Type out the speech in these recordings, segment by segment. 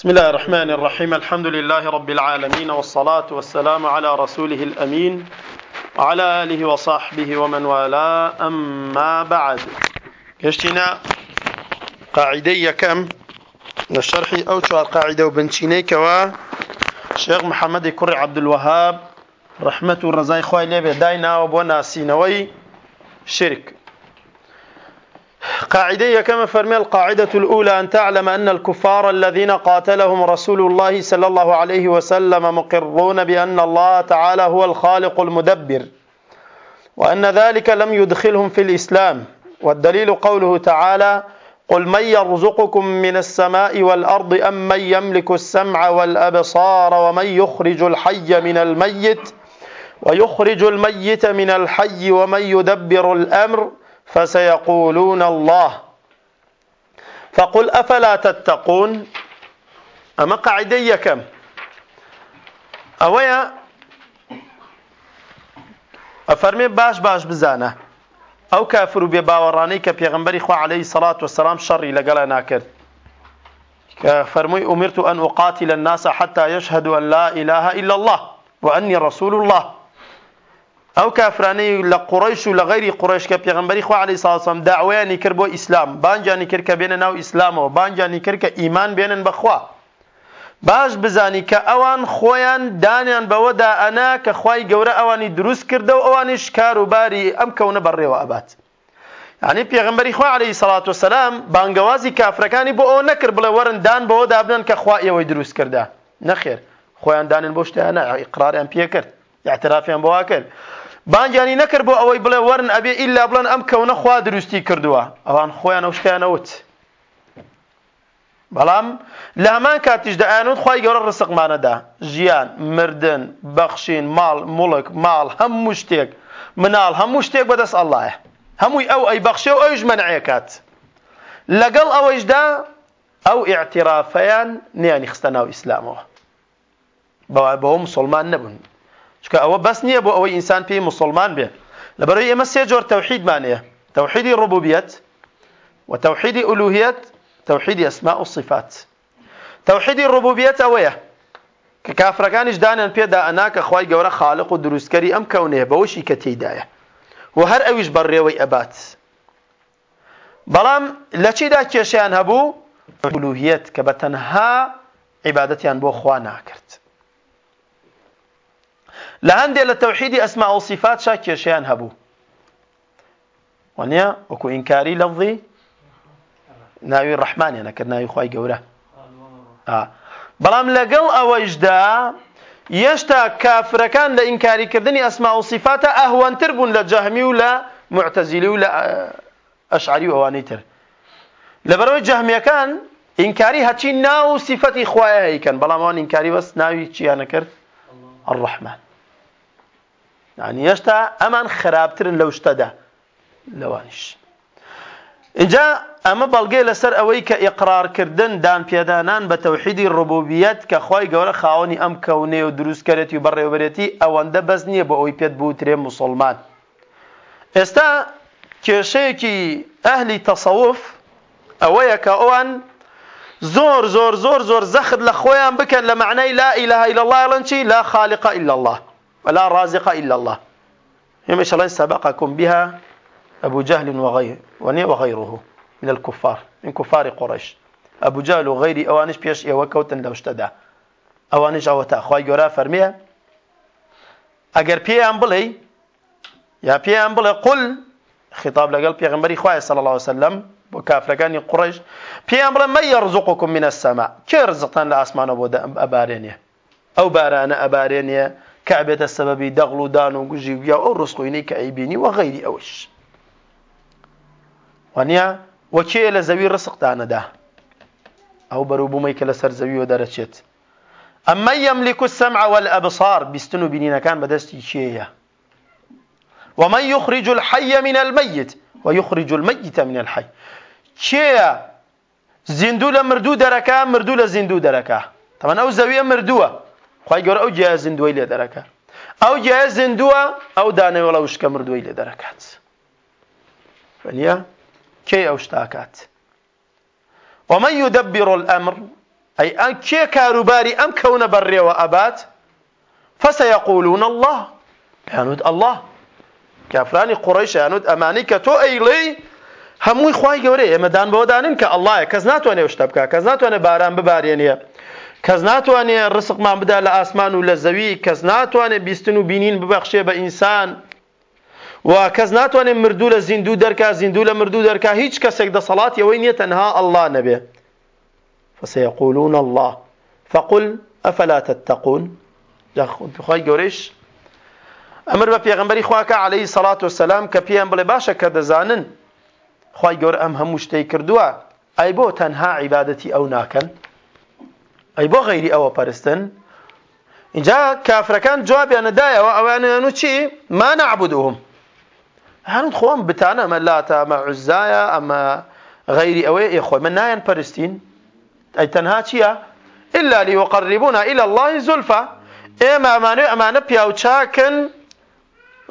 بسم الله الرحمن الرحيم الحمد لله رب العالمين والصلاة والسلام على رسوله الأمين وعلى آله وصحبه ومن والاه أما بعد يشتنا قاعدة كم نشرحي أو شوار قاعدة وبنشيني كوا شيخ محمد كري عبد الوهاب رحمة الرزاي خوي لي داينا وبونا سينوي شرك قاعدة كما فرمي القاعدة الأولى أن تعلم أن الكفار الذين قاتلهم رسول الله صلى الله عليه وسلم مقرون بأن الله تعالى هو الخالق المدبر وأن ذلك لم يدخلهم في الإسلام. والدليل قوله تعالى قل من يرزقكم من السماء والأرض أم من يملك السمع والأبصار ومن يخرج الحي من الميت ويخرج الميت من الحي ومن يدبر الأمر؟ فسيقولون الله. فقل أفلا تتقون؟ أما قاعدة كم؟ أويا؟ أفرمي باش باش بزانه. ئەو کافر و بێ باوەڕانەی کە پێغمبەری خوا عليه وسلام شەڕی لەگەڵا ناکرد کە فەرمووی ئومرت أن أقاتل الناس حتى يشهدوا أن لا إله إلا الله وأني رسول الله. ئەو کافرانەی لە قڕیش و لە غیری قڕش کە پێغمبەری خوا عليه ساسم داوایانی کرد بۆ ئیسلام بانجانی کرد کە بێنە ناو ئیسلامەوە بانجانی کرد کە ئیمان بێنن بەخوا باش بزانی کە ئەوان خۆیان دانیان بەوەدا ئەنا کە خی گەورە ئەوانی دروست کردە و ئەوانی شکار و باری ئەم کەونە بەڕێوە ئەبات. ینی پێغمبەری خوا عليه سلاات و سلام بانگەوازی کافرەکانی بۆ ئەو نەکرد بڵێ وەرن دان بەوە دابنن کە خوا ئێوەی دروست کردە. نەخێر خۆیان دانن بۆ شتیانە ئیقراریان پێ کرد اعترافیان بۆوا کرد بانجانی نەکرد بۆ ئەوەی بڵێ وەرن ئەبێ ئیلا بڵێن ئەم کەونە خوا دروستی کردووە. ئەوان خۆیان ئەو شتیانەوت بەڵام لە هەمان کاتیشدا ئاەوت خی گەورە ڕسقمانەدا. ژیان مردن بەخشین ماڵ مڵک ماڵ هەموو شتێک. مناڵ هەموو شتێک بەدەست ئەلهە هەمووی ئەو ئەی بەخشێ و ئەوش منعەکات لەگەڵ ئەوەشدا ئەو ئاعترافەیان نیانی خستە ناو ئیسلامەوە. بەوە مسلمان نەبوون. چکە ئەوە بەس نییە بۆ ئەوەی ئینسان پێی مسلمان بێ لەبەرەوەی ئێمە سێ جۆر تەوحیدمانەیە تەوحیدی ڕبوبیەت وتەوحیدی ئولوهیەت توحيد أسماء الصفات. توحيد الربوبية أوية. ككافر كانش دانا بيدا أناك أخواي جورا خالق ودروسكري أم كونه بوشي كتيداية وهر أويش بريوي أبات. بەڵام لە چیدا کێشیان هەبوو بلوهیت کە بە تەنها عیباەتیان بۆ خوا ناکرد لە هەندێک لە تەوحیدی ئەسما و صفات شا کێشیان هەبوو وانە وەکو ئینکاری لەفظی ناوی ڕەحمانیانە کرد ناوی خی گەورە بەڵام لەگەڵ ئەوەشدا یەشتا کافرەکان لە ئینکاریکردنی ئەسما و سیفاتە ئەهوانتر بوون لە جەهمی و لە معتەزیلی و لە ئەشعری و ئەوانەی تر لەبەرەوەی جەهمیەکان ئینکاری هەچی ناو و سیفەتی خوایە هەیکەن بەڵام ئەوان ئینکاری بەس ناوی چیانە کرد الرحمن. يعني يشتا أمان خرابترن لو اشتدى لوانش اینجا ئەمە بەڵگەی لەسەر ئەوەی کە ئیقرارکردن دان پێدانان بە تەوحیدی ڕبوبیەت کە خی گەورە خاوەنی ئەم کەونێ و دروستکەرێتی و بەڕێوبرێتی ئەوەندە بەس نییە بە ئەوی پێت بوو ترێ مسلمان. ئێستا کێشەیەکی ئەهلی تەسەوف ئەوەیە کە ئەوان زۆر زۆر زۆر زۆر زەخت لە خۆیان بکەن لە معنای لا الله لەن چی؟ لا خالق إلا الله ولا رازق إلا الله. إن سبقكم بها أبو جهل وغيره وغيره من الكفار من كفار قريش. أبو جهل وغيري أوانش بيش إيوه كوتن لو اشتدى. أوانش أوتا خواهي قرا فرميه ئەگەر پێیان بڵێ یا پێیان بڵێ قل خطاب لەگەڵ پێغمبەری خوای صلی الله وسلم بۆ کافرەکانی قڕیش پێیان بڵێ مە یەرزقکم من السما کێ ڕزقتان لە ئاسمانە بۆ ئەبارێنێ ئەو بارانە ئەبارێنێ کە ئەبێتە سەبەبی دەغڵ و دان و گوژی یا ئەو ڕستقوینەی کە ئەیبینی وە غەیری ئەوش وانە وەکێ لە زەوی ڕسقدانەدا ئەو بەروبوومەی کە لەسەر زەویەوە دەرەچێت ئەمە یەملیک السمع والأبصار بیستن و بینینەکان بەدەستی کێیە ومن يخرج الحي من الميت ويخرج الميت من الحي. لە مردوو دەرەکە مردوو لە زیندوو دەرەکە تەمان ئەو زەویە مردووە خی گەۆر ئەو جیا زیندوی لێ دەرەکە. ئەو جیا زیندووە ئەو دانەوەڵە وشکە مردووی لێ دەرەکات. فنیە کێ ئەو شتاکات؟ ومن يدبر الأمر ئەی ئەم کێ کاروباری ئەم کەونە بەڕێوە ئەبات؟ فسيقولون الله. ئەیانوت الله. تۆ ئەیڵێ هەمووی خوای گەورە ئێمەدان بۆدانن کە ئەلهە کەس ناتوانێت شتە بکە کەس ناتوانێت باران ببارێنە کەس ناتوانێت ڕسقمان بدا لە ئاسمان و لە زەوی کەس ناتوانێت بیستن و بینین ببەخشێ بە ئینسان. و کەس ناتوانێت مردوو لە زیندوو دەرکا زیندوو لە مردوو دەرکا هیچ کەسێک دەسەڵات ئەوەی نییە تەنها ئەلله نەبێ. فسيقولون الله. فقل أفلا تتقون؟ خی گەورەش ئەمر بە پێغمبەری خواکە عليهەی سەڵات وسلام کە پێیان بڵێ باشە کە دەزانن خی گەور ئەم هەموو شتەی کردووە. ئەی بۆ تەنها عیبادەتی ئەو ئەی بۆ غیری ئەوە پەرستن؟ اینجا کافرەکان جوابیانەدایەوە ئەوانیان و چی؟ ما نعبدهم هەنوت خۆم بتانە ئەمە لاتە ئەمە عزایە ئەمە غیری ئەوەی ئێخۆی من نایەن پەرستین. ئەی تەنها چییە؟ إلا ليقربونا إلى الله زلفى ئێمە ئەمانوێ ئەمانە پیاوچاکن.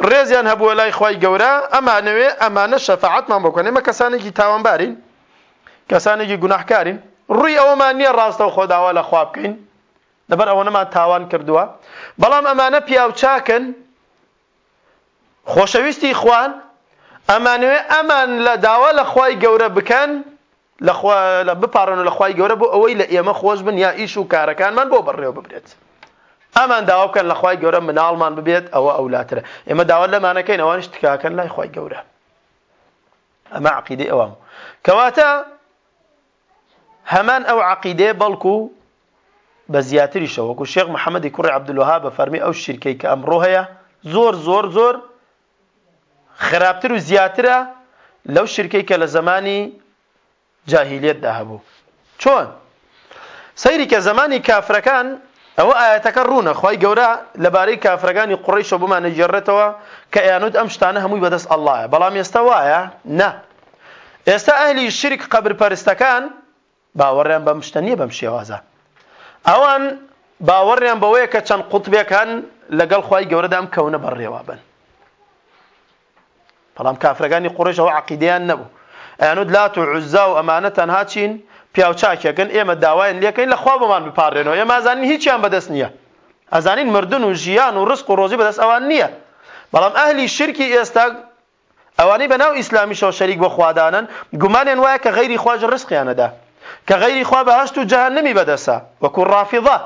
ڕێزیان هەبووە لای خی گەورە. ئەمانەوێ ئەمانە شەفاعتمان بکەن ئێمە کەسانێکی تاوانبارین. کەسانێکی گوناحکارین ڕووی ئەوەمان نییە ڕاستە و خۆداوا لە خوا بکەین. لەبەر ئەوە نەمان تاوان کردووە. بەڵام ئەمانە پیاوچاکن خۆشەویستی خوان. ئەمانوێ ئەمان لە داوا لە خی گەورە بکەن. لە بپارن لە خی گەورە بۆ ئەوەی لە ئێمە خۆش بن یا ئیش و کارەکانمان بۆ بەڕێوە ببرێت. ئەمان داوا بکەن لە خی گەورە مناڵمان ببێت ئەوە ئەولاترە. ئێمە داوا لەمانەکەین ئەوانش تکاکەن لای خی گەورە. ئەمە عقیدی ئەوام. کەواتە هەمان ئەو عقیدێ بەڵکو بە زیاتریشەوە وەکو شێخ محەممەدی کوڕی عبدلوها بە فەرمی ئەو شیرکەی کە ئەمڕۆ هەیە زۆر زۆر زۆر خراپتر و زیاترە لەو شرکەی کە لە زمانی جاهیلێتدا هەبوو چۆن؟ سەیری کە زمانی کافرەکان ئەوە ئاەتەکە ڕوونە. خی گەورە لەبارەی کافرەکانی قڕیشە بمانە جێڕێتەوە کە ئەیانوت ئەم شتانە هەمووی بەدەست ئەلهە بەڵام ئێستا وایە؟ نه. ئێستا ئەهلی شرک قبر پەرستەکان باوەڕیان بەم شتە نییە بەم شێوازە. ئەوان باوەڕیان بەوەیە کە چەند قوتبێکان لەگەڵ خی گەورەدا ئەم کەونە بەڕێوە بن. بەڵام کافرەکانی قڕێشەوە عقیدیان نەبوو. ئەیانوت لات و عزا و ئەمانە تەنها چین پیاوچاکێکن ئێمە داوایان لەکەین لەخوا بمان بپارڕێنەوە ئێمە ئازانین هیچیان بەدەست نییە. ئەزانین مردن و ژیان و ڕسق و ڕۆزی بەدەست ئەوان نییە. بەڵام ئەهلی شرکی ئێستا ئەوانەی بەناو ئیسلامیشەوە شەریک بە خوادانن گومانیان وایە کە غیری خواژ ڕسقیانەدا کە غیری خوا بەهشت و جەهەنەمی بەدەسە وەکو ڕافیضە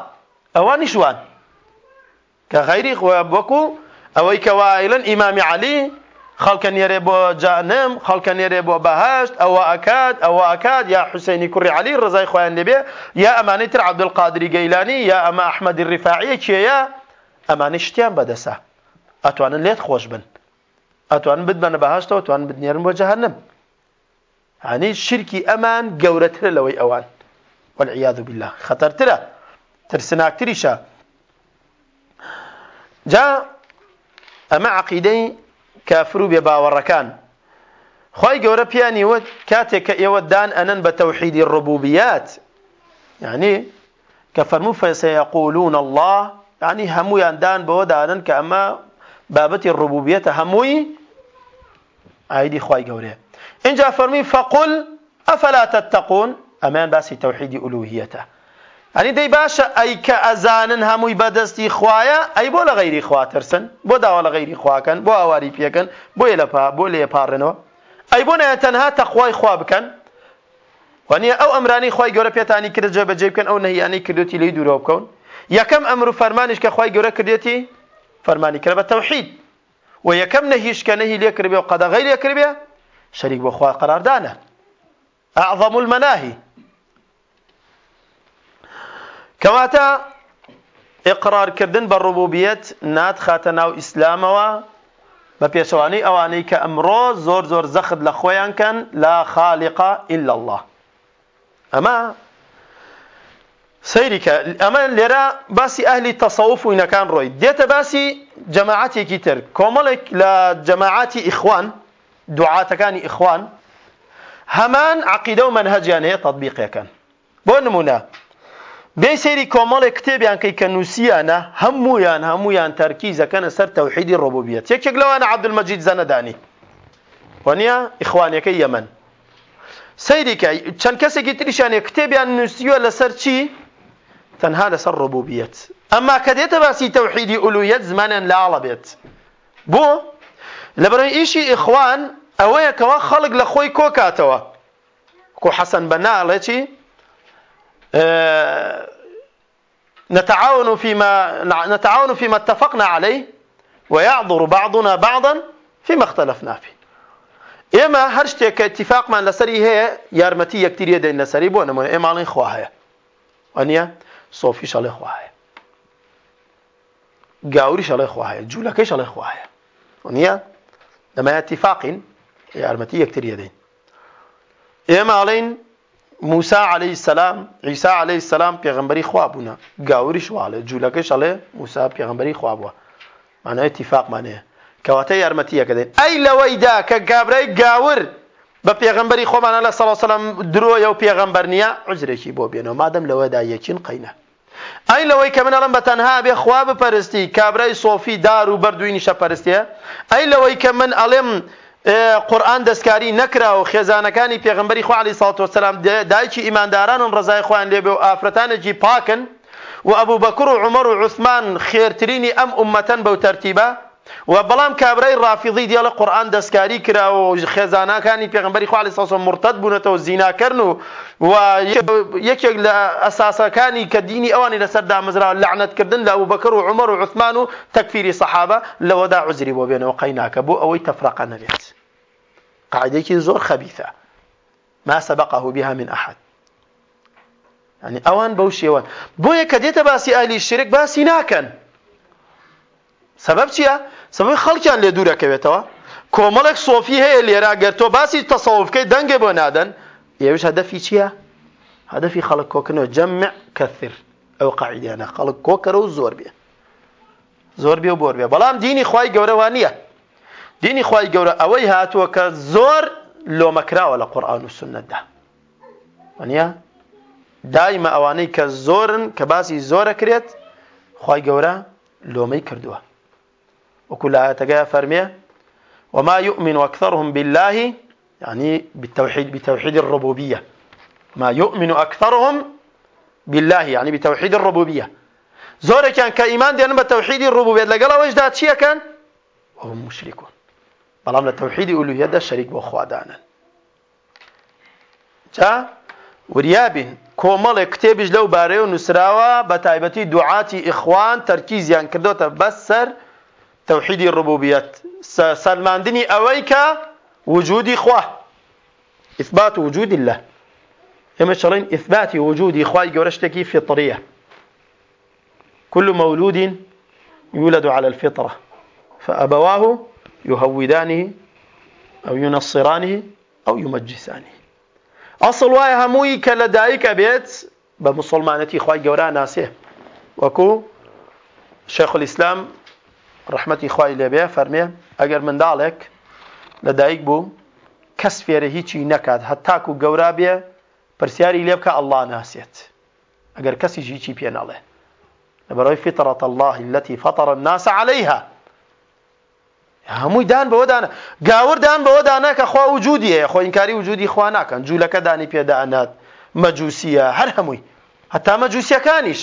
ئەوانی شوان کە غیری وەکو ئەوەی کە وایلن ئیمامی علی خەڵکە نێرێ بۆ جانم خەڵکە نێرێ بۆ بەهشت ئەوە ئەکات ئەوە ئەکات یا حوسینی کوڕی علی ڕزای خۆیان دەبێ یا ئەمانەی تر عەبدولقادری گەیلانی یا ئەمە ئەحمەدی ڕیفاعیە کێیە ئەمانەی شتیان بەدەسە ئەتوانن لێت خۆش بن. ئەتوانن بتبەنە بەهشتەوە توان بنێرن بۆ جەهنم. هەنی شرکی ئەمان گەورەترە لەوەی ئەوان والعیاذ بالله. خەتەرترە ترسناکتریشە جا ئەمە عقیدەی کافر و بێ باوەڕەکان خی گەورە پیانی وە کاتێک کە ئێوە دان ئەنن بە تەوحیدی ڕبوبیات یعنی کە فەرموو الله. ینی هەمویان دان بەوە دانن کە ئەمە بابەتی ڕبوبیەتە هەمووی ئایدی خی فەقل ئەفەلا تتەقون ئەمان باسی تەوحیدی ئولوهیەتە ئەنی دەی باشە ئەی کە ئەزانن هەمووی بەدەستی خوایە ئەی بۆ لە غیری خواترسن بۆ داوا لە غیری خواکەن بۆ ئاواری پێکەن بۆ لە بۆ لێ پاڕێنەوە ئەی بۆ نایە تەنها تەخوای خوا بکەن وانە ئەو ئەمرانی خی گەورە پێتانی کرد جێ بەجێ بکەن ئەو نەهیانی کردوتی لی دوورۆ بکەون. یەکەم ئەمر و فەرمانیش کە خی گەورە کردێتی؟ فەرمانی کرد بە تەوحید. و یەکەم نەهیش کە نەهی لێ کردبێ و قەدەغی لێ کردبێ شەریک بۆ خوا قەراردانە أعظم المناهي. کەواتە ئقرارکردن بە ڕوبوبیەت ناتخاتە ناو ئیسلامەوە بە پێشەوانەی ئەوانەی کە ئەمڕۆ زۆر زۆر زەخت لە لا خاالقا إلا الله. ئەمە سەیریکە ئەمە لێرە باسی ئەهلی تەسەوف وینەکان ڕۆی. دێتە باسی جەماعاتێکی تر کۆمەڵێک لە جەماعاتی ئیخوان دوعاتەکانی ئیخوان هەمان عقیدە و منهجیان هەیە تطبیقەکەن بۆ نمونە بێ سێری کۆمەڵێک کتێبیان کەی کە نووسیانە هەمویان هەمویان تەرکیزەکەنە سەر تەوحیدی ڕۆبوبیەت. یەکێک لەوانە عەبدولمەجید زەنەدانی. وەنیە؟ ئیخوانەکەی یەمەن سەیریکە چەند کەسێکی تریشانێ کتێبیان نووسیوە لەسەر چی؟ تەنها لەسەر ڕبوبیەت ئەمما کە دێتە باسی تەوحیدی ئولویەت زمانیان لاڵە بێت. بۆ لەبەرەوەی ئیشی ئیخوان ئەوەیە کەەوە خەڵک لە خۆی کۆکاتەوە کۆ حەسەن بەنا ئەڵێکی نتعاون فيما نتعاون فيما اتفقنا عليه ويعذر بعضنا بعضا فيما اختلفنا فيه. ئێمە هەر شتێک کە اتفاقمان لەسەری هەیە یارمەتی یەکتریە دەین لەسەری بۆ نمونە. ئێماڵین خوا هەیە. وانە سۆفی شەڵێ خوا هەیە. گاوری شەڵێ خوا هەیە. جوولەکەی شەڵێ خوا هەیە. وانە لەمە اتفاقین یارمەتی یەکتریە دەین ئێماڵین موسا عليه السلام عیسا عليه السلام پێغمبەری خوا بوونە گاوری شواڵێ جوولەکەی شەڵێ موسا پێغمبەری خوا بووە مانای اتفاقمانەیە کەواتە یارمەتیەکە دێن ئەی لەوەیدا کە گابرای گاور بە پێغمبەری خۆمانە لە سەڵسەلام درۆیە و پێغمبەر نییە عجرێکی بۆ بێنەوە مادەم لەوەدا یەکین قەینە ئەی لەوەی کە منەڵم بە تەنها بێ خوا بپەرستی کابرای سۆفی دار و بەردووی نیشە پەرستیە ئەی لەوەی کە من ئەڵێم قورآن دەستکاری نەکرا و خێزانەکانی پێغمبەری خوا علی ساڵ وسلام دایکی ئیماندارانم ڕزای خۆیان لێبێ و ئافرەتانێکی پاکن و ئەبوو بەکر و عمر و عوسمان خێرترینی ئەم ئومەتەن بەو تەرتیبە. و بەڵام کابرای قورآن دەستکاری کرا و خێزانەکانی پێغمبەری خوالی سەسە مرتد بوونەتەوە زیناکردن و و یەکێک لە ئەساسەکانی کە دینی ئەوانی لەسەر دامەزرا لعنەتکردن لە ئەو بەکر و عمر و عثمان و تەکفیری سەحابە لەوەدا عزری بۆ بێنەوە قەیناکە بۆ ئەوەی تەفرەقە نەبێت. قاعدێکی زۆر خەبیثە ما سبقه بها من أحد. يعني شێوان بۆیە کە دێتە باسی ئالی شرک باسی ناکەن سبب چییە؟ سبب خەڵکیان لێ دوورەکەوێتەوە کۆمەڵێک سۆفی هەیە لێرا گەر تۆ باسی تەسەوفکەی دەنگێ بۆ نادەن. ئێوش هەدەفی چییە؟ هەدەفی خەڵک کۆکردنەوە جەمع کەثر ئەو قاعدیانە خەڵک کۆکەرە و زۆر بێ. زۆر بێ و بۆر بێ. بەڵام دینی خی گەورەوان نییە. دینی خی گەورە ئەوەی هاتووە کە زۆر لۆمەکراوە لە قورآان و سنتدا. وانە دایمە ئەوانەی کە زۆرن کە باسی زۆرە کرێت خی گەورە لۆمەی کردووە. وكل آية فرمية وما يؤمن أكثرهم بالله يعني بالتوحيد بتوحيد الربوبية. ما يؤمن أكثرهم بالله يعني بتوحيد الربوبية. زور كان كإيمان ديان بتوحيد الربوبية. لقال وجدها تشيا كان؟ وهم مشركون. بلام لتوحيد ألوهية ده شريك بأخوادانا جا؟ وريابين كومل كتابج لو باريو نسراوا بتايبتي دعاتي إخوان تركيز يعني كردوتا بسر توحيدي الربوبيات. سلماندني أويك وجودي خواه إثبات وجود الله. إما شرين إثبات وجود إخوائي جورشتكي فطرية. كل مولود يولد على الفطرة. فأبواه يهودانه أو ينصرانه أو يمجسانه. أصل واي هموي كلدايك بيت بمسلمانتي إخوائي جورا ناسيه وكو شيخ الإسلام ڕحمەتی خی لێبێ فەرمێ ئەگەر منداڵێک لەدایک بوو کەس فێرە هیچی نەکات هەتاک و گەورا بێ پرسیاری لێ بکە ئەله ناسێت. ئەگەر کەسی هیچی پێ ناڵێ لەبەرەوەی فطرة الله التي فطر الناس عليها. هەمووی دان بەوەدانە گاوردان بەوەدانە کە خوا وجودیە خۆ ئینکاری وجودی خوا ناکەن. جوولەکە دانی پێدانات مەجووسیە هەر هەمووی. هەتا مەجووسیەکانیش.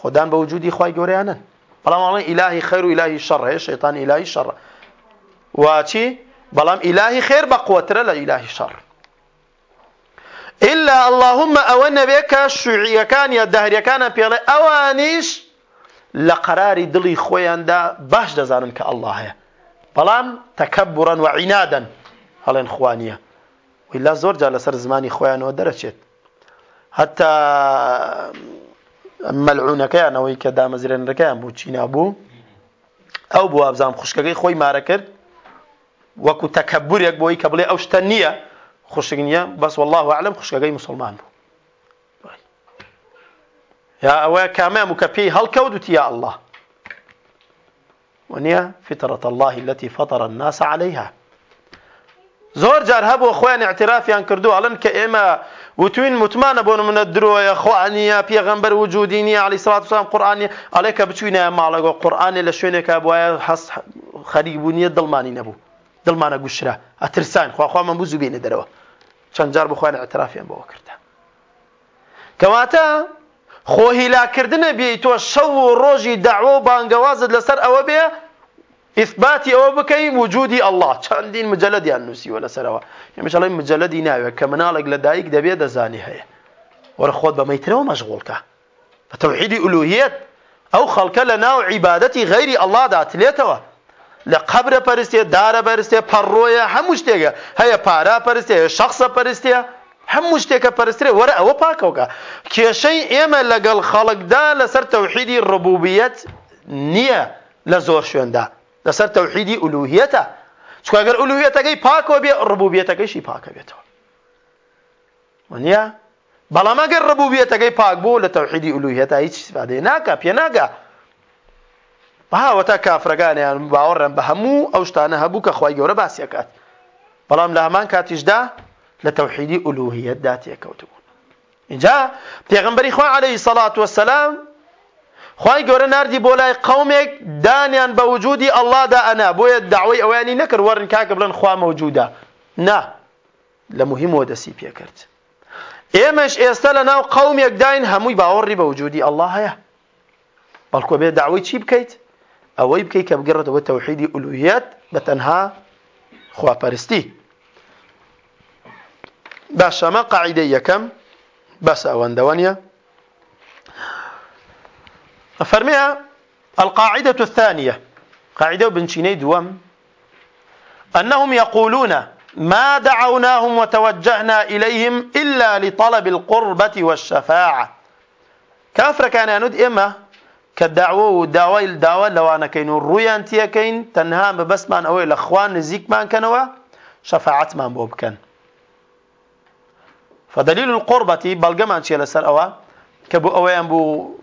خۆدان بە وجودی خی گەوریانن. بەڵام ئەڵێ ئیلاهی خەر و ئیلاهی شەڕ هەیە شەیطان ئیلاهی شەڕ واچی بەڵام ئیلاهی خێر بە قوترە لە ئیلاهی إلا اللهم ئەوە کە شوعیەکان یا دەهریەکانە پێڵێ ئەوانیش لە قەراری دڵی خۆیاندا باش دەزانن کە ئەله هەیە بەڵام تەکەبڕەن و عینادەن هەڵێن خوانیە ویلا زۆر جا لەسەر زمانی خۆیانەوە دەرەچێت حتا مەلعونەکەیانەوەی کە دامەزرێنەکەیان بوو چینا بوو. ئەو بوو ئابزام خوشکەکەی خۆی مارە کرد. وەکو تەکەبورێک بۆی کە بڵێ ئەو شتە نییە خوشک نییە. بەس والله عالم خوشکەکەی مسلمان بوو. یا ئەوەیە کامیان و کە پێی هەڵکەوت یا الله. ونیە فطرة الله التي فطر الناس عليها. زۆر جار هەبوو خۆیان اعترافیان کردو ئەڵن کە ئێمە وتوین متمانە بۆ منە درۆیە خوانیە پێغەمبەر وجودی نیە علی سڵات وسلام قورآانی ئەڵێ کە بچوینە ماڵەگە قورآانی لە شوێنێکە بواە هەست خەریک بوونیە دڵمانی نەبوو دڵمانە گوشرا ئەترسان خواخوا من بوو زوبێنە دەرەوە چەند جار بخوایان اعترافیان بۆەوە کردە کەواتە خۆ هیلاکردنە بێ تۆ شەو و ڕۆژی داوە و بانگەوازت لەسەر ئەوە بێ ئیثباتی ئەوە بکەی وجودی الله. چەندین مجلدیان نووسیوە لەسەرەوە ئێمەشڵی مجلدی ناوێت کە مناڵێک لە دایک دەبێت دەزانی هەیە وەرە خۆت بە مەیترەوە مەشغولکە بە تەوحیدی ئولوهیت ئەو خەڵکە لە ناو عیبادەتی غەیری ئەللا داتلێتەوە لە قبرە پەرستێ دارە پەرستێ پەڕۆیە هەموو شتێکە هەیە پارا پەرستێ شخصە پەرستێ هەموو شتێکە پەرسترێ وەرە ئەوە پاکەوکە کێشەی ئێمە لەگەڵ خەڵکدا لەسەر تەوحیدی ڕبوبیەت نییە لە زۆر شوێندا لەسەر تەوحیدی ئولوهیەتە چکە ئەگەر ئولوهیەتەکەی پاکەوە بێ ڕبوبیەتەکەیشی پاکە بێتەوە. وانە بەڵام ئەگەر ڕبوبیەتەکەی پاک بوو لە تەوحیدی ئولوهیەتە هیچ سپادەیە ناکە پێ ناگە. بەهاوەتە کافرەکانیان باوەڕێن بە هەموو ئەو شتانە هەبوو کە خی گەورە باسیەکات بەڵام لە هەمان کاتیشدا لە تەوحیدی ئولوهیەتدا تێکەوتبوون اینجا پێغمبەری خوا عليهەی سەڵات وسلام خی گەورە نردی بۆ لای قومێک دانیان بە وجودی ئەللادا ئەنا بۆیە داوای ئەویانی نەکرد وەرن کاکە بڵێن خوا مەوجودا. نا لە مهمەوە دەسی پێکرد. ئێمەش ئێستا لە ناو قومێک داین هەمووی باوەڕی بە وجودی ئەلله هەیە. بەڵکۆ بێ داوای چی بکەیت؟ ئەوەی بکەیت کە بگەڕێتەوە تەوحیدی ئولوهیت بە تەنها خواپەرستی. باشەمە قاعدەی یەکەم بەس ئەوەندەوەنیە. فرميها القاعدة الثانية. قاعدة بنشيني دوم أنهم يقولون ما دعوناهم وتوجهنا إليهم إلا لطلب القربة والشفاعة. كافر كان ينود إما كالدعوة ودعوة الدعوة لو أنا كين الرؤيا كين تنها بس من أول الأخوان نزيك من كانوا شفاعة بوب كان فدليل القربة بلغمان شيء لسر أوا كبو أويان بو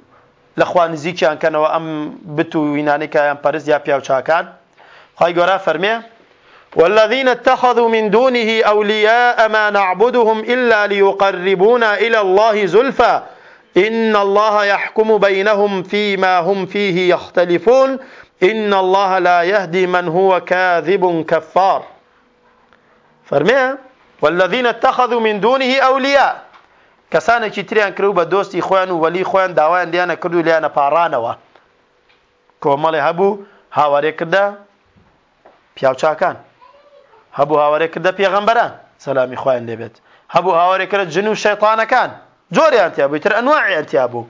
لەخوا نزیکیان کەنەوە ئەم بت و وینانێکیان پەرست یا پیاوچاکان. خی گۆرا فەرمێ والذين اتخذوا من دونه أولياء ما نعبدهم إلا ليقربونا إلى الله زلفى. إن الله يحكم بينهم فيما هم فيه يختلفون. إن الله لا يهدي من هو كاذب كفار. فرميه والذين اتخذوا من دونه أولياء کەسانێکی تریان کرد بە دۆستی خۆیان و وەلی خۆیان داوایان دیانە کرد و لیانە پاڕانەوە. کۆمەڵێ هەبوو هاوارێ کردە پیاوچاکان. هەبوو هاوارێ کردە پێغەمبەران. سەلامی خۆیان لێبێت هەبوو هاوارێ کرد جن و شەیطانەکان. جۆریان تیا بوویتر ئەنواعیان تیا بوو.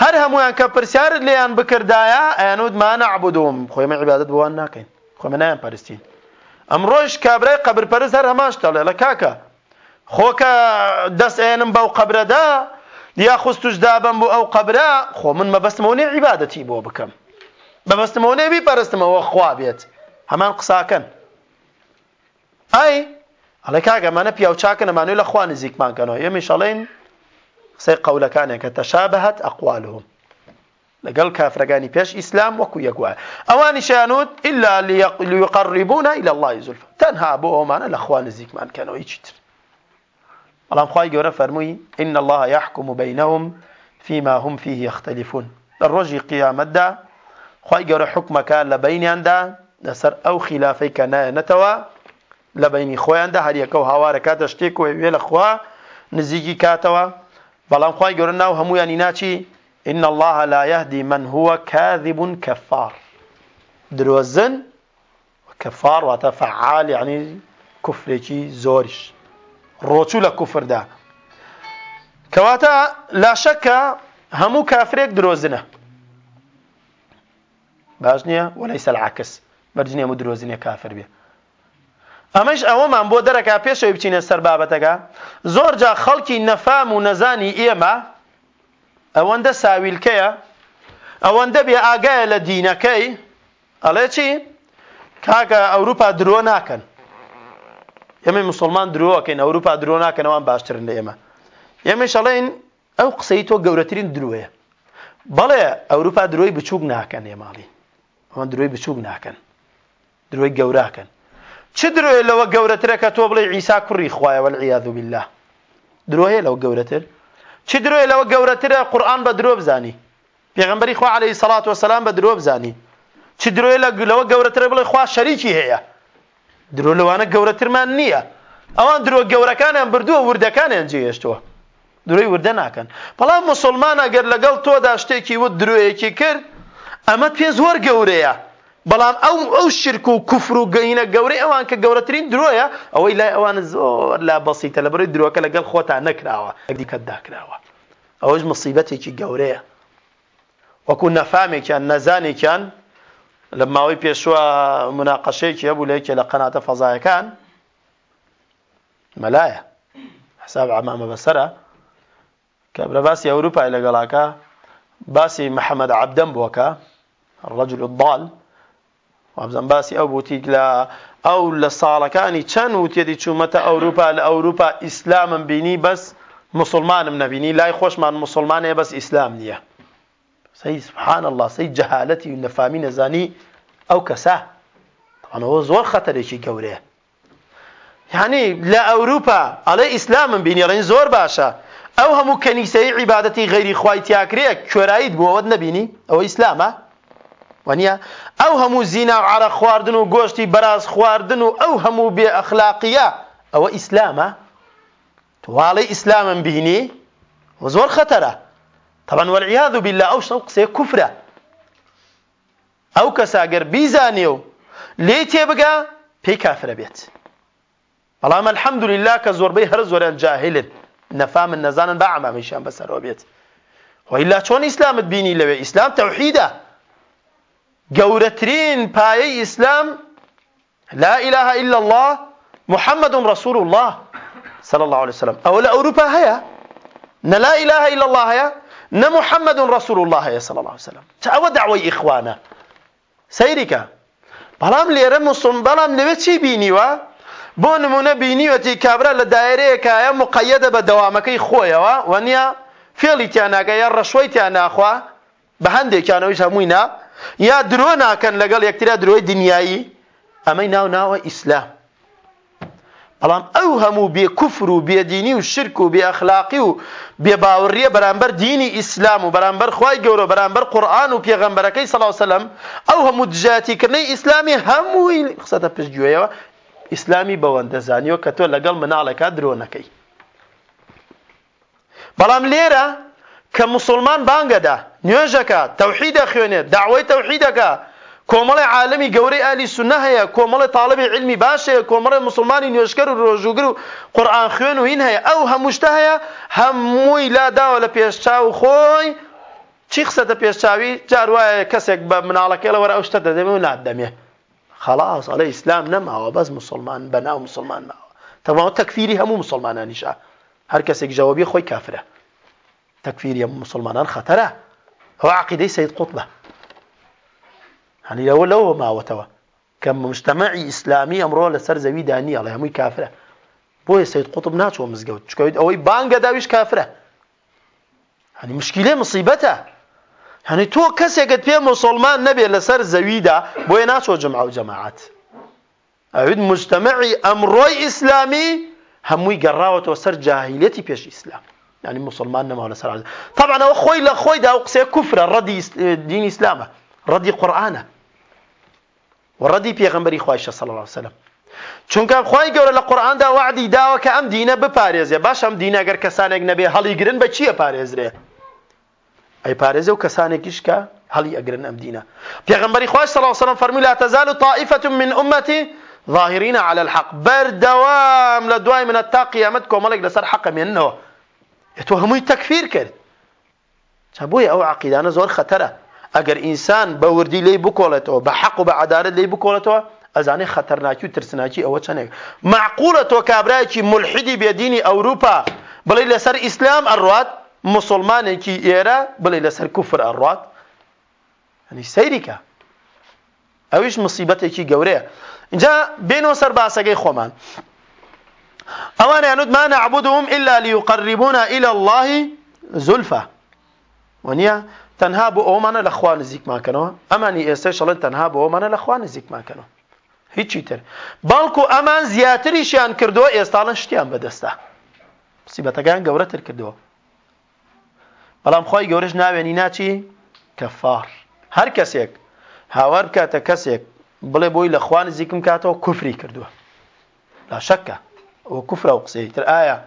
هەر هەمویان کە پرسیارت لێیان بکردایە ئەیانوت مانە عبودوم خۆیمە عیبادت بۆوان ناکەین. خۆمە نایان پەرستین. ئەمڕۆژ کابرای قبرپەرست هەر هەماشتەڵێ لە کاکە. خۆکە دەست ئێنم بەو قبرەدا یا خستوش دابم بۆ ئەو قبرە خۆ من مەبەستمەوەنێ عیبادەتی بۆ بکەم. بەبەستمەوەنێ بیپەرستمەوە خوا بێت. هەمان قساکەن. ئای ئەڵێ کاگەمانە پیاو چاکە نەمانوێت لە خوا نزیکمانکەنەوە ئێمەشەڵێن قسەی قەولەکانێک کە تەشابهت ئەقوالهم. لەگەڵ کافرەکانی پێش ئیسلام وەکو یەکوە ئەوانی شیانوت إلا ليقربونا إلى الله زلفى تەنها بۆ ئەومانە لە خوا نزیکمانکەنەوە هیچیتر بەڵام خی گەورە فەرمووی إن الله يحكم بينهم فيما هم فيه يختلفون لە ڕۆژی قیامەتدا خی گەورە حکمەکە لە بینیاندا لەسەر ئەو خلافەی کە نایەنەتەوە لە بینی خۆیاندا هەریەکە و هاوارەکاتە شتێک و وێ لە خوا نزیکی کاتەوە بەڵام خی گەورە ناو هەمویانی ناچی إن الله لا يهدي من هو كاذب كفار درۆزن كفار واتە فعال يعني كفرێکی زۆریش ڕۆچوو لە کوفردا. کەواتە لا شەکە هەموو کافرێک درۆزنە. باش نییە؟ وەلای سەلعکس بەرجنی هەموو درۆزنێ کافر بێ. ئەمەش ئەوەمان بۆ دەرەکە پێشەوەی بچینە سەر بابەتەکە. زۆر جا خەڵکی نەفام و نەزانی ئێمە ئەوەندە ساویلکەیە. ئەوەندە بێ ئاگایە لە دینەکەی. ئەڵێ چی؟ کاکە ئەوروپا درۆ ناکەن. ئێمە مسلمان درۆکەین ئەوروپا درۆ ناکەنەوەوان باشترن لە ئێمە. ئێمە شەڵێن ئەو قسەی تۆ گەورەترین درۆیە. بەڵێ ئەوروپا درۆی بچووک ناکەن ێماڵی ئەوان درۆی بچووک ناکەن. درۆی گەوراکەن چ درۆیە لەوە گەورەترە کە تۆ بڵێ ئیسا کوڕی خوایەوە العیاذ بالله؟ درۆیە لەو گەورەتر؟ چ درۆیە لەوە گەورەترە قورآن بە درۆ بزانی؟ پێغمبەری خوا عليه سەڵات وسلام بە درۆ بزانی؟ چ درۆیە لەوە گەورەترە بڵێ خوا شەریکی هەیە؟ درۆ لەوانە گەورەترمان نییە. ئەوان درۆ گەورەکانیان بردووە وردەکانیان جێهێشتووە دروی وردە ناکەن. بەڵام مسلمان ئەگەر لەگەڵ تۆدا شتێکی وت درۆیەکی کرد ئەمە پێ زۆر گەورەیە. بەڵام ئەو ئەو شرک و کوفر و گەینە گەورەی ئەوان کە گەورەترین درۆیە ئەوەی لای ئەوانە زۆر لا بەسیتە لە بەرەی درۆکە لەگەڵ خۆتان نەکراوە ئەگدیکەت داکراوە. ئەوەش مصیبەتێکی گەورەیە. وەکو نەفامێکیان نەزانێکیان لە ماوەی پێشوە مناقەشەیەکی هەبوو لەیەکێ لە قەناتە فەزایەکان مەلایە حساب عمامە بەسرە کە برە باسی ئەوروپای لەگەڵاکە باسی محەممەد عبدەم بووەکە ڕەجل الضال. وابزان باسی ئەو بوتی لە ئەو لە ساڵەکانی چەند وتێدی چوومەتە ئەوروپا لە ئەوروپا ئیسلامم بینی بەس مسلمانم نەبینی لای خۆشمان مسلمانەیە بەس ئیسلام نییە سەی سبحان الله سەی جەهالەتی نەفامی نەزانی ئەو کەسە. ئەوە زۆر خەتەرێکی گەورەیە. یعنی لە ئەوروپا ئەڵێ ئیسلامم بینی ڕێن زۆر باشە. ئەو هەموو کەنیسەی عیبادەتی غەیری خوای تیاکرێ کوێراییت بووەوەت نەبینی؟ ئەوە ئیسلامە؟ وەنیە؟ ئەو هەموو زینا عرە خواردن و گۆشتی بەراز خواردن و ئەو هەموو بێ ئەخلاقیە ئەوە ئیسلامە؟ تواڵی ئیسلامم بینی؟ زۆر خەتەرە. طبعا والعياذ بالله ئەو شەو قسەیە کوفرە ئەو کەساگەر بیزانێ و لێ تێبگا پێی کافرە الحمد لله کە زۆربەی هەر زۆریان جاهلن نەفامن نەزانن با عمامیشیان بەسەرەوە بێت وإلا چۆن ئیسلامت بینی لەوێ ئیسلام تەوحیدە گەورەترین پایەی ئیسلام لا إله إلا الله محمد رسول الله صلى الله عليه وسلم. أو لا أوروبا هيا؟ لا إله إلا الله هيا؟ نه محمد رسول الله صلى الله عليه وسلم تعود دعوي إخوانه سيرك بەڵام لێرە مسلم بەڵام لەوێ چی بینیوە؟ بۆ نمونە بینیوەتی کابرا لە دایرەیەکایە مقەیەدە بە دەوامەکەی خۆیەوە وەنیە فێڵی تیان ناکە یا ڕەشوەی تیان ناخوا بە هەندێکیانەوەیش هەمووی نا یا درۆ ناکەن لەگەڵ یەکترا درۆی دنیایی ئەمەی ناو ناوە ئیسلام. بەڵام ئەو هەموو بێ کوفر و بێدینی و شرک و بێ ئەخلاقی و بێ باوەڕیە بەرامبەر دینی ئیسلام و بەرامبەر خوای گەورە بەرامبەر قورآن و پێغەمبەرەکەی سەڵاو سەلەم ئەو هەموو دژاتیکردنەی ئیسلامی هەمووی قسەتە پشتگوێیەوە ئیسلامی بەوەندەزانیەوە کە تۆ لەگەڵ مناڵەکە درۆنەکەی بەڵام لێرە کە مسلمان بانگەدا نوێژەکە تەوحیدە خوێنێت داوای تەوحیدەکە کۆمەڵی عالمی گەورەی ئالی سنە هەیە کۆمەڵی تاالبی علمی باشەیە کۆمەڵی مسلمانی نوێشکەر و ڕۆژوگر و قورآان خوێن و هین هەیە. ئەو هەمووشتە هەیە هەمووی لاداوە لە پێشچاو خۆی. چی قسەتە پێشچاوی؟ جار وایە کەسێک بە مناڵەکە لەوەرە ئەو شتە دەدەمێ و نادەمێ. خلاص ئەڵێ ئیسلام نەماوە بەس مسلمان بەناو مسلمان ماوە. تەواو تەکفیری هەموو مسلمانانیشە هەر کەسێک جوابی خۆی کافرە. تەکفیری مسلمانان خەتەرە. ئەو عقیدەی سید قوتبە هەنی لەوە لەوە ماوەتەوە کە مجتمعی ئیسلامی ئەمڕۆ لەسەر زەوی دانیە لە هەمووی کافرە بۆیە سید قوتب ناچوە مزگەوت چکەویت ئەوەی بانگە داویش کافرە هەنی مشکلێ مصیبەتە هەنی تۆ کەسێکت پێ مسلمان نەبێت لەسەر زەویدا بۆیە ناچۆ جمع و جەماعات ئەوید مجتمعی ئەمڕۆی ئیسلامی هەمووی گەڕاوەتەوە سەر جاهیلەتی پێش ئیسلام يعني مسلمان نما لەسەر طبعا ئەوە خۆی لە خۆیدا و قسەیە کوفرە ڕەدی دین ئیسلامە ڕەدی وڕدی پێغمبەری خوایشە صلی الله وسلم چونکە خی گەورە لە قورآاندا وعدی داوە کە ئەم دینە بپارێزێ. باش ئەم دینە گەر کەسانێک نەبێ هەڵی گرن بە چییە پارێزرێ؟ ئەی پارێزە و کەسانێکیش کە هەڵی ئەگرن ئەم دینە صلی الله وسلم فەرمی لا تزال طائفة من أمتي ظاهرين على الحق. بردوام لدواي من التا قيامت كوملك لسر حق منه تو هموی تکفیر کرد. چبوی ئەو عقیدانە زۆر ئەگەر ئینسان بە وردی لی بکۆڵێتەوە بە حەق و بە عدالت لی بکۆڵێتەوە ئەزانێ خەتەرناکی و ترسناکی ئەوە چەندێک معقولە تۆ کابراایکی ملحدی بێدینی ئەوروپا بڵێ لەسەر ئیسلام ئەڕات مسلمانێکی ئێرە بڵێ لەسەر کوفر ئەڕات هەنی سەیریکە. ئەویش مصیبەتێکی گەورەیە. اینجا بێنەوە سەر باسەکەی خۆمان. ئەوان یانوت ما نعبدهم إلا ليقربونا إلى الله زلفى ونیا تەنها بۆ ئەومانە لە خوا نزیکماکەنەوە ئەمانی ئێستا شەڵێن تەنها بۆ ئەومانە لە خوا نزیکماکەنەوە هیچی تر. بەڵکو ئەمان زیاتریشیان کردەوە ئێستاڵن شتیان بەدەستە. سیبەتەکان گەورەتر کردەوە بەڵام خۆی گەورەش ناوێنی ناچی؟ کەفار. هەر کەسێک. هاوار بکاتە کەسێک. بڵێ بۆی لە خوا نزیکم کاتەوە کوفری کردووە. لا شەکە. ئەوە کوفرە و قسەی تر. ئایا؟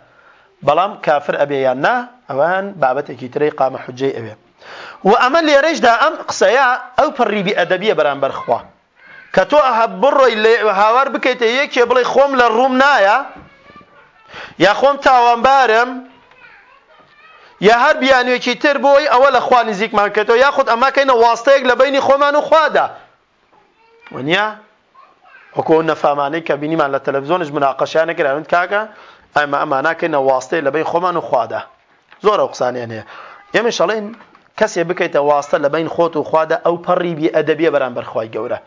بەڵام کافر ئەبێ یان نا ئەوان بابەتێکی ترەی قامە حجەی ئەوێ. و ئەمە لێرەشدا ئەم قسەیە ئەو پڕیبی ئەدەبیە بەرامبەر خوا. کە تۆ ئەها بڕۆی هاوار بکەیتە یەکێ بڵێ خۆم لە ڕووم نایە یا خۆم تاوانبارم یا هەر بیانوێکی تر بۆی ئەوە لە خوا نزیکمان کردەوە یاخود ئەماکەینە واستەیەک لە بینی خۆمان و خوادا. وەنیا وەکو نەفامانەی کە بینیمان لە تەلەڤزیۆنش مناقەشیانە کراون کاکە ئەمە ئەماناکەینە واستەیە لە بین خۆمان و خوادا. زۆر ئەو قسانیان هەیە. ئێمە شەڵێن کەسێ بکەیتە واستە لە بین خۆت و خوادا ئەو پەڕی بی ئەدەبیە بەرامبەر خوای گەورە.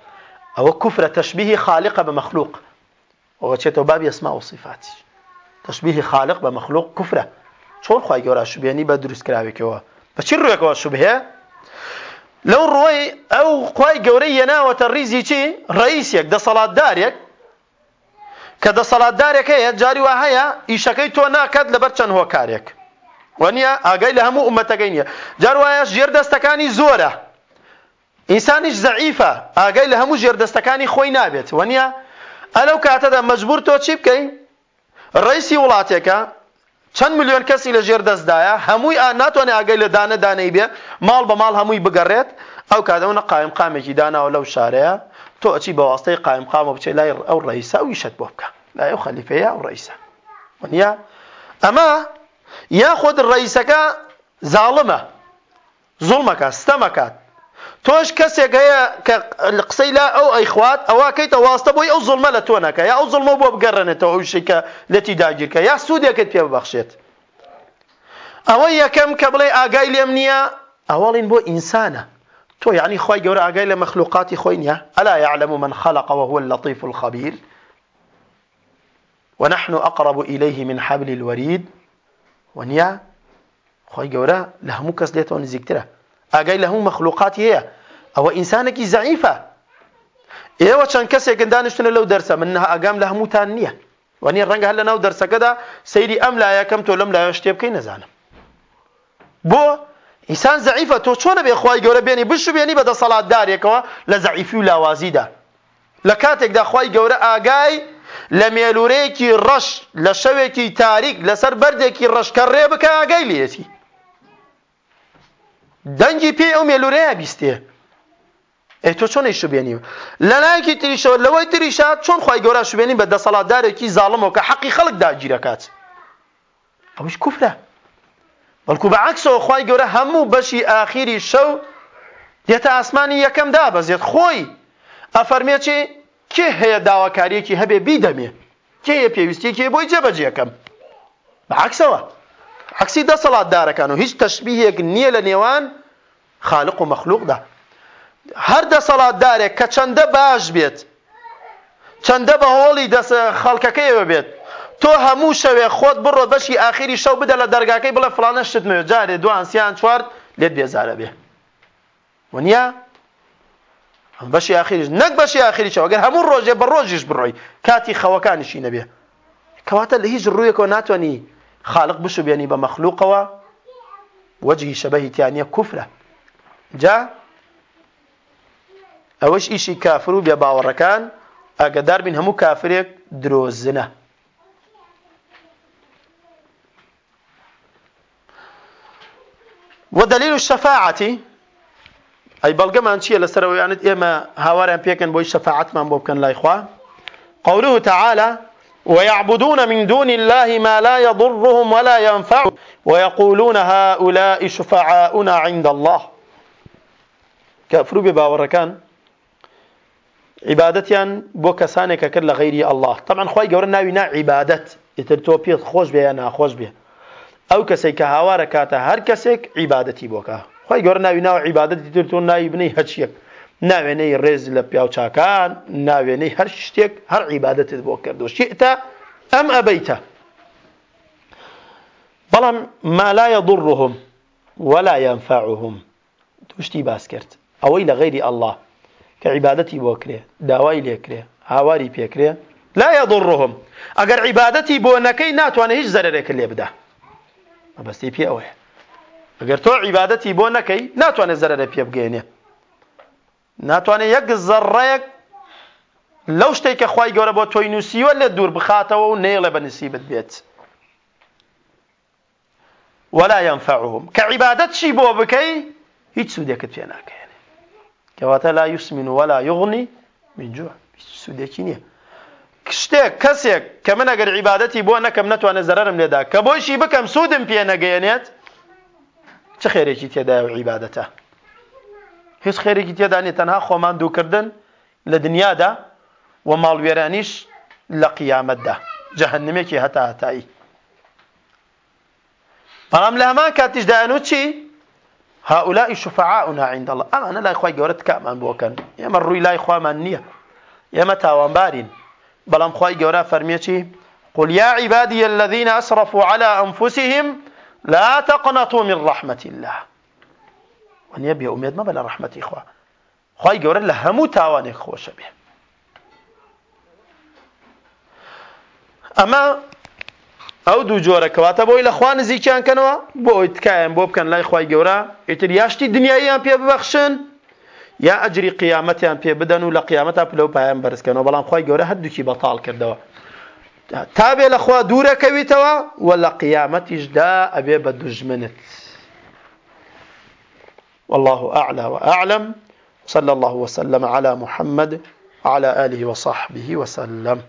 ئەوە کوفرە تەشبیهی خالقە بە مەخلوق. ئەوە چێتەوە بابی ئەسما و صفاتی. تەشبیهی خالق بە مەخلوق کوفرە. چۆن خی گەورە شوبێنی بە دروستکراوێکەوە؟ بەچی ڕوێکەوە شوبهەیە؟ لەو ڕۆی ئەو خی گەورەی یەناوەتە ریزی چی؟ ڕئیسێک دەسەڵاتدارێک. کە دەسەڵاتدارێک هەیە جاری وا هەیە ئیشەکەی تۆ ناکات لەبەر چەند هۆکارێک. وەنیە ئاگای لە هەموو ئومەتەکەی نیە جار وایە ژێر دەستەکانی زۆرە. ئینسانیش زەعیفە ئاگای لە هەموو ژێر دەستەکانی خۆی نابێت. وەنیە ئەلەو کاتەدا مەجبور تۆ چی بکەی؟ ڕیسی وڵاتێکە چەند میلیۆن کەسی لە ژێر دەستدایە هەمووی ئا ناتوانێت ئاگەی لە دانە دانەی بێ ماڵ بە ماڵ هەمووی بگەڕێت. ئەو کاتەوە قایم قامێکی داناوە لەو شارەیە. تۆ ئەچی بە واستەی قایم قامە بچێ؟ لای ئەو ڕئیسا و ویشت بۆ بکە. لای ئەو خەلیفەیە ئەو ڕئیسە ونیا ئەمە یاخود ڕئیسەکە زاڵمە زوڵمەکە ستەمەکات تۆش کەسێک هەیە کە قسەی لا ئەو ئەیخوات ئەوواکەیتە واستە بۆی ئەو زڵمە لە تۆ نەکە یا ئەو زڵمە بۆ بگەڕێنێتەوە شێکە لەتی داگیرکە یا سوودێکت پێ ببەخشێت. ئەوە یەکەم کە بڵێ ئاگای لێم نییە ئەوڵین بۆ ئینسانە. تۆ یعنی خی گەورە ئاگای لە مەخلوقاتی خۆی نیە ئەلا يعلم من خلق وهو اللطيف الخبير ونحن أقرب إليه من حبل الوريد. ونيا خی گەورە لە هەموو کەس لێتەوە نزیکترە. ئاگای لە هەموو مەخلوقات هەیە. ئەوە ئینسانێکی زعیفە ئێوە چەند کەسێکن دانیشتنە لەو دەرسە. من ئاگام لە هەمووتان نییە. وانی ڕەنگە هەر لە ناو دەرسەکەدا سەیری ئەم لایەکەم تۆ لەم لایە شتێ بکەی نەزانم. بۆ ئینسان زعیفە تۆ چۆنە بێ خی گەورە بێنی؟ بش بێنی بە دەسەڵاتدارێکەوە لە زعیفی و لاوازیدا. لە کاتێکدا خی گەورە ئاگای لە مێلورەیەکی ڕەش لە شەوێکی تاریک لەسەر بەردێکی ڕەشکە ڕێ بکە ئاگای لێتی. دەنگی پێ ئەو مێلورەیە بیستێ. ئەی تۆ چۆن شوبێنی؟ لە لایەکی تریشەوە لەوەی تریشا چۆن خی گەۆرا شوێنی بە دەسەڵاتدارێکی زاڵمەوە کە حەقی خەڵک داگیرەکات ئەوش کوفرە. بەڵکو بە عکسەوە خی گەورە هەموو بەشی ئاخیری شەو دێتە ئاسمانی یەکەم دابەزێت. خۆی ئەفەرمێکی کێ هەیە داواکاریەکی هەبێ بیدەمێ؟ کێ پێویستیەکی بۆی جێبەجێەکەم؟ بە عکسەوە. عکسی دەسەڵاتدارەکان و هیچ تەشبیهێک نییە لە نێوان خالق و مەخلوقدا. هەر دەسەڵاتدارێک کە چەندە باش بێت چەندە بە هۆڵی خەڵکەکەیەوە بێت. تۆ هەموو شەوێ خۆت بڕۆ بەشی ئاخری شەو بدە لە دەرگاکەی بڵێ فلانە شتمێ جارێ دوانسییان چوارد لێت بێزارە بێ. ونیا ئەم بەشی ئاخریش نەک بەشی ئاخریشەوە گەر هەموو ڕۆژێ بە ڕۆژیش بڕۆی کاتی خەوەکانیشی نەبێ. کەواتە لە هیچ ڕوویەکەوە ناتوانانی خاڵق بشوبێنی بە مەخلوقەوە وەجهی شەبەهی تیانە کوفرە. جا ئەوەش ئیشی کافر و بێ باوەڕەکان ئاگدار بین هەموو کافرێک درۆزنە. ودليل الشفاعة أي بلغمان شيء لسروي يعني إما هواريان بيكن بوي شفاعة من بوكن لا إخوة قوله تعالى ويعبدون من دون الله ما لا يضرهم ولا ينفعهم ويقولون هؤلاء شفعاؤنا عند الله كافروا بباوركان عبادتيان بو كسانك كل غير الله طبعا خوي گەورە ناوی نا عیبادەت ئتر تۆ پێت خۆش بێ یا ناخۆش بێ ئەو کەسێک کە هاوارە خی گەۆر ناوی ناو عیبادەتی تر تۆ ناوی بنەی هەچیەک ناوێنەی ڕێز لە پیاوچاکان ناوێنەی هەر شتێک هەر عیباەتت بۆ کردو شئتە ئەم ئەبەیتە. بەڵام ما لا يضرهم ولا ينفعهم. توشتی باس کرد. ئەوەی لە غیری الله کە عیباەتی بۆ کرێ داوای لێکرێ هاواری پێکرێ لا يضرهم. ئەگەر عیباەتی بۆ نەکەی ناتوانێت هیچ زەرێک لێ بدە مەبەستی پێ ئەوەیە. ئەگەر تۆ عیباەتی بۆ نەکەی ناتوانێت زەرە پێ بگەێنێ ناتوانێت یەک زەڕەیەک لەو شتێک کە خی گەورە بۆ تۆی نووسیوە لێ دوور بخاتەوە و نێڵێ بە نسیبت بێت. ولا ينفعهم. كعبادة شي بو بكي هيك سوديك فينا كان كواتا لا يسمن ولا يغني من جوع. سوديك نيه شتێک کەسێک کە من ئەگەر عیباەتی بۆ نەکەم نتوانە زەرم لێدا. کە بۆشی بکەم سوودم پێ نەگەیەنێت چه خێرێکی تێدا و عیباەتە هیچ خێرێکی تێدانێ تەنها خۆمان دووکردن لە دنیادا و ماڵوێرانیش لە قیامەتدا. جەهنمێکی هەتا هەتایی. بەڵام لە هەمان کاتیش دایانوت چی؟ هؤلاء شفعاؤنا عند الله ئەمانە لای خۆی گەورەت کامان بۆکەن. ئێمە ڕووی لای خوامان نییە. ئێمە تاوانبارین. بەڵام خی گەورە فەرمیێکی قل يا عبادي الذين أسرفوا على أنفسهم لا تقنطوا من رحمة الله. ونیا بێ ئومێد مەبە لە ڕحمەتی خوا. خی گەورە لە هەموو تاوانێک خۆشە بێ. ئەمە ئەو دوو جۆرە کەواتە بۆی لە خوا نزیکیانکەنەوە بۆ ئەوی تکایان بۆ بکەن لای خی گەورە ئیتر یاشتی دنیاییان پێ ببەخشن یا ئەجری قیامەتیان پێ بدەن و لە قیامەتا پلە و پایان بەرزکەنەوە بەڵام خی گەورە هەردووکی بەتاڵ کردەوە. تا بێ لەخوا دوورەکەویتەوە و لە قیامەتیشدا ئەبێ بە دوژمنت والله أعلى وأعلم. صلى الله وسلم على محمد وعلى آله وصحبه وسلم.